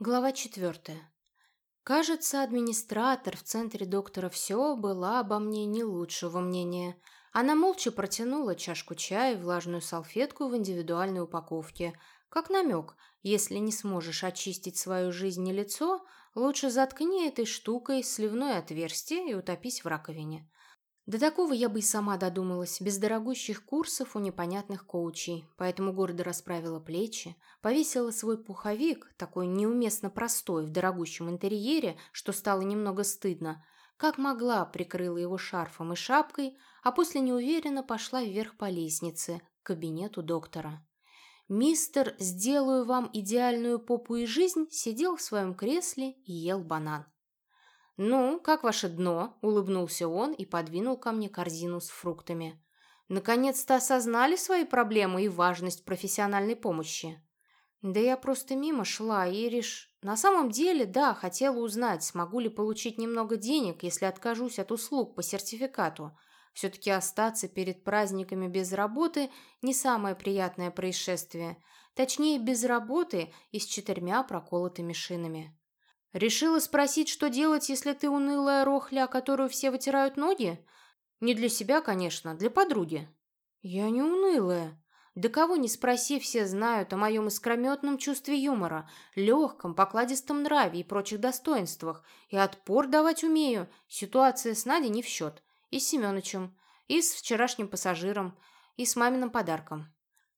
Глава четвертая. Кажется, администратор в центре доктора все была обо мне не лучшего мнения. Она молча протянула чашку чая и влажную салфетку в индивидуальной упаковке. Как намек, если не сможешь очистить свою жизнь и лицо, лучше заткни этой штукой сливное отверстие и утопись в раковине. До такого я бы и сама додумалась, без дорогущих курсов у непонятных коучей, поэтому гордо расправила плечи, повесила свой пуховик, такой неуместно простой, в дорогущем интерьере, что стало немного стыдно, как могла прикрыла его шарфом и шапкой, а после неуверенно пошла вверх по лестнице, к кабинету доктора. Мистер «Сделаю вам идеальную попу и жизнь» сидел в своем кресле и ел банан. «Ну, как ваше дно?» – улыбнулся он и подвинул ко мне корзину с фруктами. «Наконец-то осознали свои проблемы и важность профессиональной помощи?» «Да я просто мимо шла, Ириш. На самом деле, да, хотела узнать, смогу ли получить немного денег, если откажусь от услуг по сертификату. Все-таки остаться перед праздниками без работы – не самое приятное происшествие. Точнее, без работы и с четырьмя проколотыми шинами». Решила спросить, что делать, если ты унылая рохля, которую все вытирают ноги? Не для себя, конечно, для подруги. Я не унылая. Да кого не спроси, все знают о моем искрометном чувстве юмора, легком, покладистом нраве и прочих достоинствах. И отпор давать умею. Ситуация с Надей не в счет. И с Семеновичем, и с вчерашним пассажиром, и с маминым подарком.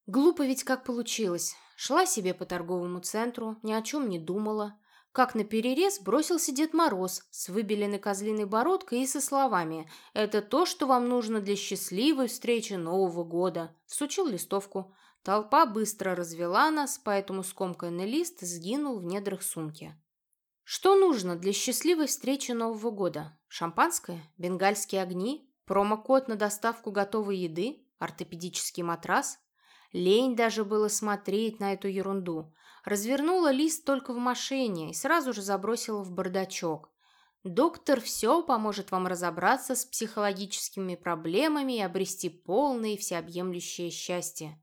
Глупо ведь как получилось. Шла себе по торговому центру, ни о чем не думала. Как на перерез бросился Дед Мороз с выбеленной козлиной бородкой и со словами «Это то, что вам нужно для счастливой встречи Нового года». Всучил листовку. Толпа быстро развела нас, поэтому скомканный лист сгинул в недрах сумки. Что нужно для счастливой встречи Нового года? Шампанское? Бенгальские огни? Промокод на доставку готовой еды? Ортопедический матрас? Лень даже было смотреть на эту ерунду. Развернула лист только в машине и сразу же забросила в бардачок. Доктор все поможет вам разобраться с психологическими проблемами и обрести полное и всеобъемлющее счастье.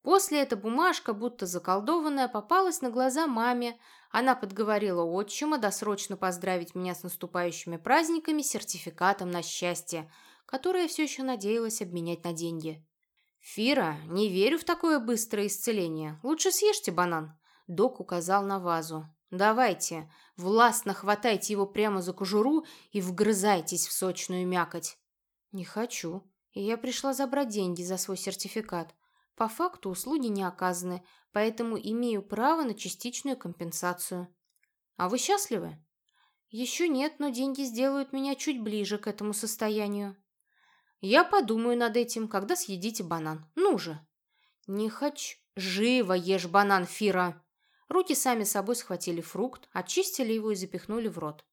После эта бумажка, будто заколдованная, попалась на глаза маме. Она подговорила отчима досрочно поздравить меня с наступающими праздниками сертификатом на счастье, который я все еще надеялась обменять на деньги. «Фира, не верю в такое быстрое исцеление. Лучше съешьте банан», Док указал на вазу. «Давайте, властно хватайте его прямо за кожуру и вгрызайтесь в сочную мякоть». «Не хочу. Я пришла забрать деньги за свой сертификат. По факту услуги не оказаны, поэтому имею право на частичную компенсацию». «А вы счастливы?» «Еще нет, но деньги сделают меня чуть ближе к этому состоянию». «Я подумаю над этим, когда съедите банан. Ну же!» «Не хочу. Живо ешь банан, Фира!» Руки сами собой схватили фрукт, очистили его и запихнули в рот.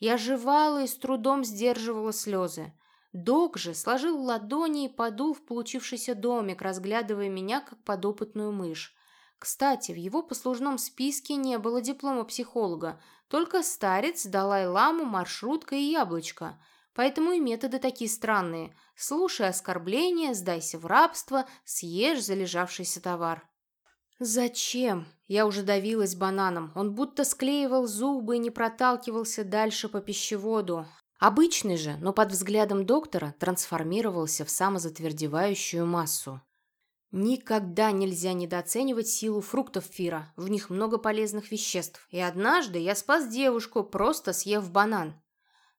Я жевала и с трудом сдерживала слезы. Док же сложил ладони и подул в получившийся домик, разглядывая меня как подопытную мышь. Кстати, в его послужном списке не было диплома психолога, только старец, Далай-ламу, маршрутка и яблочко. Поэтому и методы такие странные. Слушай оскорбления, сдайся в рабство, съешь залежавшийся товар. «Зачем?» Я уже давилась бананом. Он будто склеивал зубы и не проталкивался дальше по пищеводу. Обычный же, но под взглядом доктора трансформировался в самозатвердевающую массу. Никогда нельзя недооценивать силу фруктов Фира. В них много полезных веществ. И однажды я спас девушку, просто съев банан.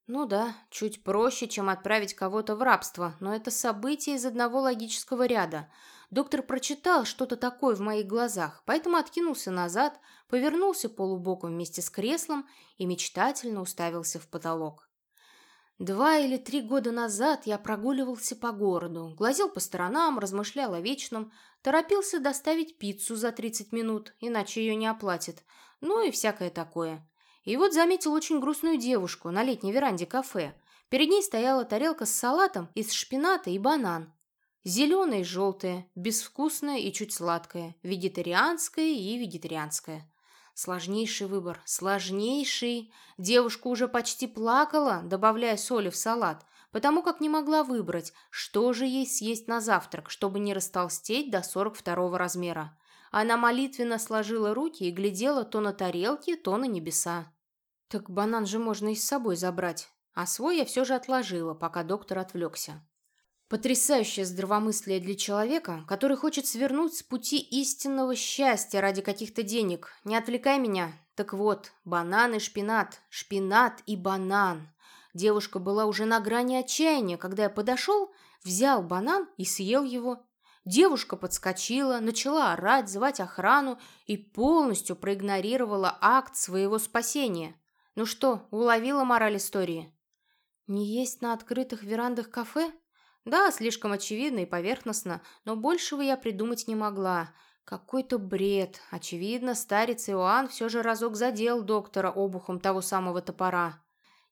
Ну да, чуть проще, чем отправить кого-то в рабство, но это событие из одного логического ряда – Доктор прочитал что-то такое в моих глазах, поэтому откинулся назад, повернулся полубоком вместе с креслом и мечтательно уставился в потолок. Два или три года назад я прогуливался по городу, глазел по сторонам, размышлял о вечном, торопился доставить пиццу за 30 минут, иначе ее не оплатят, ну и всякое такое. И вот заметил очень грустную девушку на летней веранде кафе. Перед ней стояла тарелка с салатом из шпината и банан. Зеленое и желтое, безвкусное и чуть сладкое, вегетарианское и вегетарианское. Сложнейший выбор, сложнейший. Девушка уже почти плакала, добавляя соли в салат, потому как не могла выбрать, что же ей съесть на завтрак, чтобы не растолстеть до 42 размера. Она молитвенно сложила руки и глядела то на тарелки, то на небеса. Так банан же можно и с собой забрать. А свой я все же отложила, пока доктор отвлекся. Потрясающее здравомыслие для человека, который хочет свернуть с пути истинного счастья ради каких-то денег. Не отвлекай меня. Так вот, банан и шпинат, шпинат и банан. Девушка была уже на грани отчаяния, когда я подошел, взял банан и съел его. Девушка подскочила, начала орать, звать охрану и полностью проигнорировала акт своего спасения. Ну что, уловила мораль истории? Не есть на открытых верандах кафе? Да, слишком очевидно и поверхностно, но большего я придумать не могла. Какой-то бред. Очевидно, старец Иоанн все же разок задел доктора обухом того самого топора.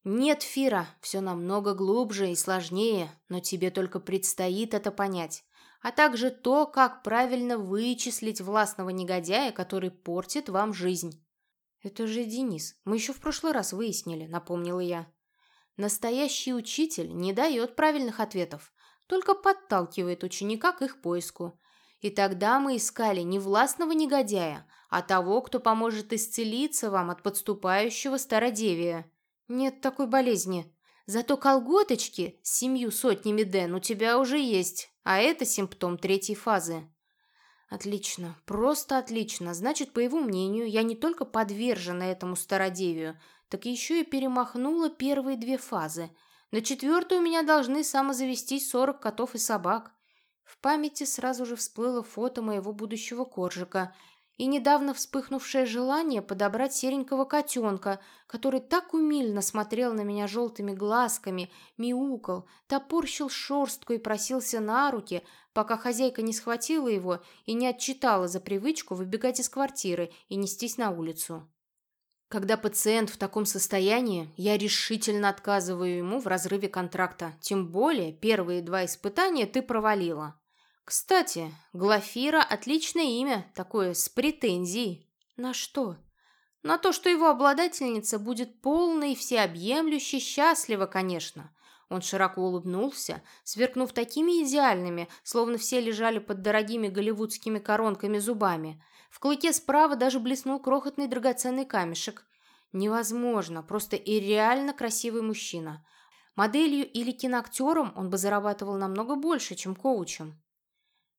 «Нет, Фира, все намного глубже и сложнее, но тебе только предстоит это понять, а также то, как правильно вычислить властного негодяя, который портит вам жизнь». «Это же Денис, мы еще в прошлый раз выяснили», — напомнила я. «Настоящий учитель не дает правильных ответов, только подталкивает ученика к их поиску. И тогда мы искали не властного негодяя, а того, кто поможет исцелиться вам от подступающего стародевия». «Нет такой болезни. Зато колготочки с семью сотнями Дэн у тебя уже есть, а это симптом третьей фазы». «Отлично, просто отлично. Значит, по его мнению, я не только подвержена этому стародевию, так еще и перемахнула первые две фазы. На четвертую у меня должны самозавестись сорок котов и собак». В памяти сразу же всплыло фото моего будущего коржика – и недавно вспыхнувшее желание подобрать серенького котенка, который так умильно смотрел на меня желтыми глазками, мяукал, топорщил шерстку и просился на руки, пока хозяйка не схватила его и не отчитала за привычку выбегать из квартиры и нестись на улицу. Когда пациент в таком состоянии, я решительно отказываю ему в разрыве контракта, тем более первые два испытания ты провалила. Кстати, Глафира – отличное имя, такое с претензией. На что? На то, что его обладательница будет полной, всеобъемлющей, счастлива, конечно. Он широко улыбнулся, сверкнув такими идеальными, словно все лежали под дорогими голливудскими коронками зубами. В клыке справа даже блеснул крохотный драгоценный камешек. Невозможно, просто и реально красивый мужчина. Моделью или киноактером он бы зарабатывал намного больше, чем коучем.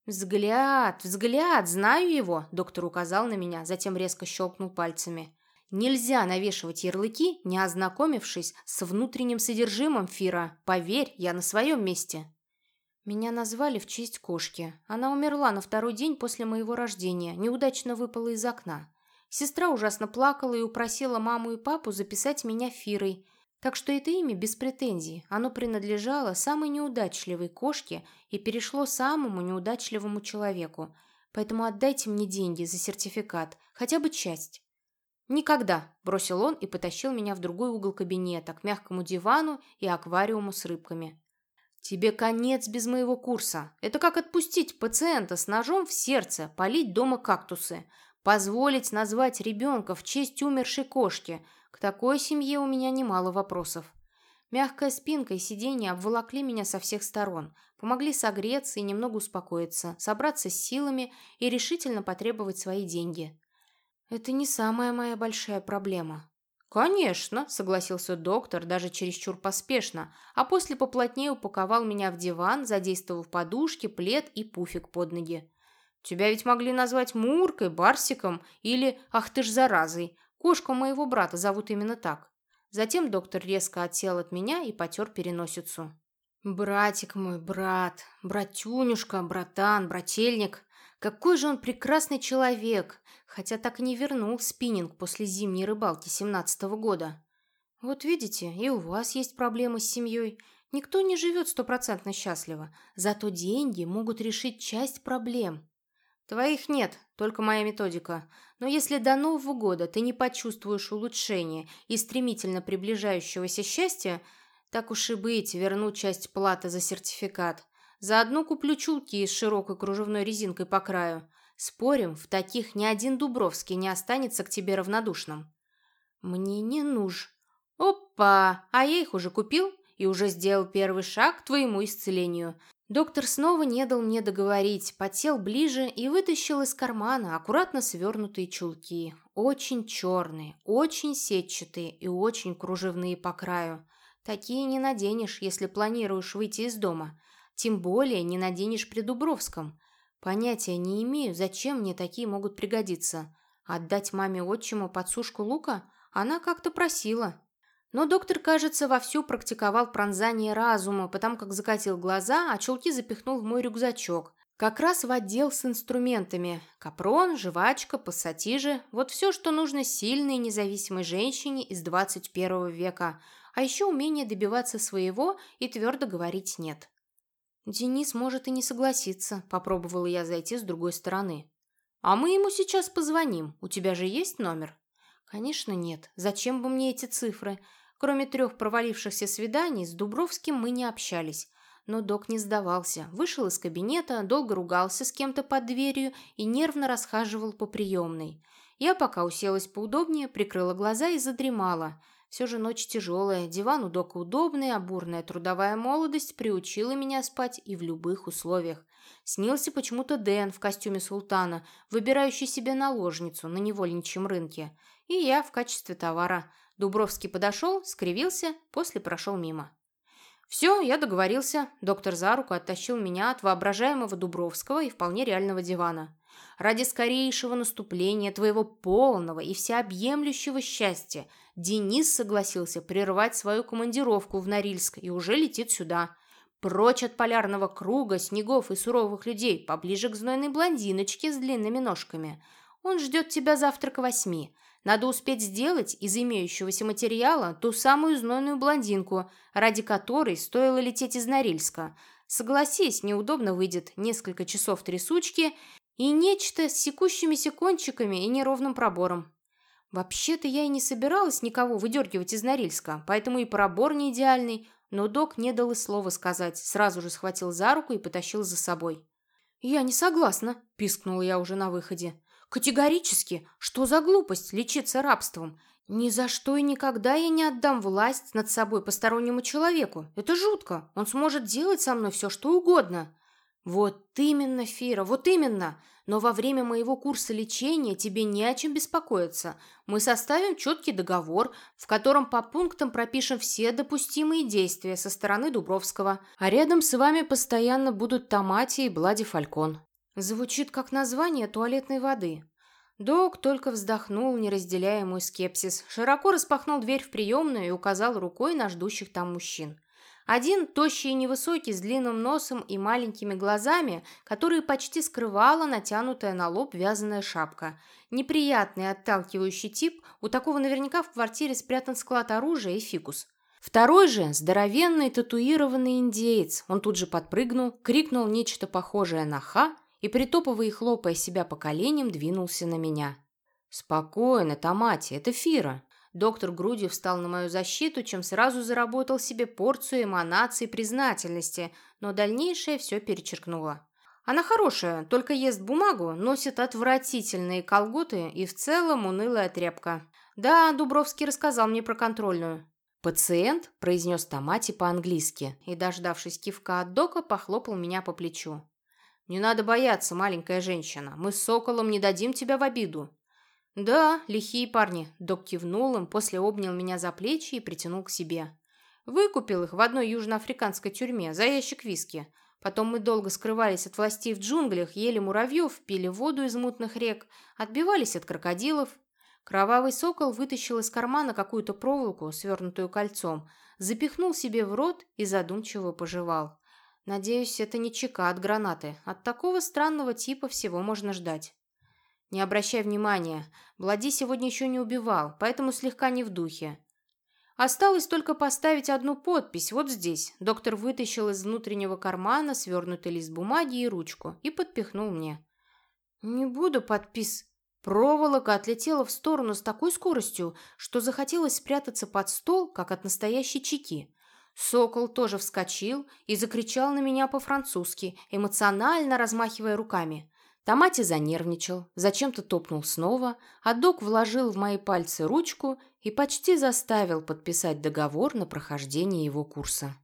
«Взгляд, взгляд, знаю его!» – доктор указал на меня, затем резко щелкнул пальцами. «Нельзя навешивать ярлыки, не ознакомившись с внутренним содержимым Фира. Поверь, я на своем месте». Меня назвали в честь кошки. Она умерла на второй день после моего рождения, неудачно выпала из окна. Сестра ужасно плакала и упросила маму и папу записать меня Фирой – так что это имя без претензий. Оно принадлежало самой неудачливой кошке и перешло самому неудачливому человеку. Поэтому отдайте мне деньги за сертификат, хотя бы часть. «Никогда!» – бросил он и потащил меня в другой угол кабинета, к мягкому дивану и аквариуму с рыбками. «Тебе конец без моего курса. Это как отпустить пациента с ножом в сердце, полить дома кактусы, позволить назвать ребенка в честь умершей кошки – к такой семье у меня немало вопросов. Мягкая спинка и сиденье обволокли меня со всех сторон, помогли согреться и немного успокоиться, собраться с силами и решительно потребовать свои деньги. Это не самая моя большая проблема. «Конечно», — согласился доктор, даже чересчур поспешно, а после поплотнее упаковал меня в диван, задействовав подушки, плед и пуфик под ноги. «Тебя ведь могли назвать Муркой, Барсиком или, ах ты ж заразой, Кошку моего брата зовут именно так. Затем доктор резко отсел от меня и потер переносицу. «Братик мой, брат, братюнюшка, братан, брательник. Какой же он прекрасный человек, хотя так и не вернул спиннинг после зимней рыбалки семнадцатого года. Вот видите, и у вас есть проблемы с семьей. Никто не живет стопроцентно счастливо, зато деньги могут решить часть проблем. Твоих нет, только моя методика. Но если до Нового года ты не почувствуешь улучшения и стремительно приближающегося счастья, так уж и быть, верну часть платы за сертификат. Заодно куплю чулки с широкой кружевной резинкой по краю. Спорим, в таких ни один Дубровский не останется к тебе равнодушным. Мне не нуж. Опа! А я их уже купил и уже сделал первый шаг к твоему исцелению. Доктор снова не дал мне договорить, подсел ближе и вытащил из кармана аккуратно свернутые чулки. Очень черные, очень сетчатые и очень кружевные по краю. Такие не наденешь, если планируешь выйти из дома. Тем более не наденешь при Дубровском. Понятия не имею, зачем мне такие могут пригодиться. Отдать маме отчиму подсушку лука? Она как-то просила. Но доктор, кажется, вовсю практиковал пронзание разума, потому как закатил глаза, а чулки запихнул в мой рюкзачок. Как раз в отдел с инструментами. Капрон, жвачка, пассатижи – вот все, что нужно сильной независимой женщине из 21 века. А еще умение добиваться своего и твердо говорить «нет». «Денис может и не согласиться», – попробовала я зайти с другой стороны. «А мы ему сейчас позвоним. У тебя же есть номер?» «Конечно нет. Зачем бы мне эти цифры? Кроме трех провалившихся свиданий, с Дубровским мы не общались. Но док не сдавался. Вышел из кабинета, долго ругался с кем-то под дверью и нервно расхаживал по приемной. Я пока уселась поудобнее, прикрыла глаза и задремала. Все же ночь тяжелая, диван у дока удобный, а бурная трудовая молодость приучила меня спать и в любых условиях. Снился почему-то Дэн в костюме султана, выбирающий себе наложницу на невольничьем рынке. И я в качестве товара – Дубровский подошел, скривился, после прошел мимо. «Все, я договорился». Доктор за руку оттащил меня от воображаемого Дубровского и вполне реального дивана. «Ради скорейшего наступления твоего полного и всеобъемлющего счастья Денис согласился прервать свою командировку в Норильск и уже летит сюда. Прочь от полярного круга, снегов и суровых людей, поближе к знойной блондиночке с длинными ножками. Он ждет тебя завтра к восьми. Надо успеть сделать из имеющегося материала ту самую знойную блондинку, ради которой стоило лететь из Норильска. Согласись, неудобно выйдет несколько часов трясучки и нечто с секущимися кончиками и неровным пробором. Вообще-то я и не собиралась никого выдергивать из Норильска, поэтому и пробор не идеальный, но док не дал и слова сказать, сразу же схватил за руку и потащил за собой. «Я не согласна», – пискнула я уже на выходе. Категорически. Что за глупость лечиться рабством? Ни за что и никогда я не отдам власть над собой постороннему человеку. Это жутко. Он сможет делать со мной все, что угодно. Вот именно, Фира, вот именно. Но во время моего курса лечения тебе не о чем беспокоиться. Мы составим четкий договор, в котором по пунктам пропишем все допустимые действия со стороны Дубровского. А рядом с вами постоянно будут Томати и Блади Фалькон. Звучит как название туалетной воды. Док только вздохнул, не разделяя мой скепсис, широко распахнул дверь в приемную и указал рукой на ждущих там мужчин. Один, тощий и невысокий, с длинным носом и маленькими глазами, которые почти скрывала натянутая на лоб вязаная шапка. Неприятный отталкивающий тип, у такого наверняка в квартире спрятан склад оружия и фикус. Второй же – здоровенный татуированный индеец. Он тут же подпрыгнул, крикнул нечто похожее на «ха», и, притопывая и хлопая себя по коленям, двинулся на меня. «Спокойно, Томати, это Фира». Доктор грудью встал на мою защиту, чем сразу заработал себе порцию эманаций признательности, но дальнейшее все перечеркнуло. Она хорошая, только ест бумагу, носит отвратительные колготы и в целом унылая тряпка. Да, Дубровский рассказал мне про контрольную. «Пациент», – произнес Томати по-английски, и, дождавшись кивка от дока, похлопал меня по плечу. «Не надо бояться, маленькая женщина. Мы с Соколом не дадим тебя в обиду». «Да, лихие парни», — док кивнул им, после обнял меня за плечи и притянул к себе. Выкупил их в одной южноафриканской тюрьме за ящик виски. Потом мы долго скрывались от властей в джунглях, ели муравьев, пили воду из мутных рек, отбивались от крокодилов. Кровавый сокол вытащил из кармана какую-то проволоку, свернутую кольцом, запихнул себе в рот и задумчиво пожевал. Надеюсь, это не чека от гранаты. От такого странного типа всего можно ждать. Не обращай внимания. Блади сегодня еще не убивал, поэтому слегка не в духе. Осталось только поставить одну подпись вот здесь. Доктор вытащил из внутреннего кармана свернутый лист бумаги и ручку и подпихнул мне. «Не буду подпис...» Проволока отлетела в сторону с такой скоростью, что захотелось спрятаться под стол, как от настоящей чеки. Сокол тоже вскочил и закричал на меня по-французски, эмоционально размахивая руками. Томати занервничал, зачем-то топнул снова, а док вложил в мои пальцы ручку и почти заставил подписать договор на прохождение его курса.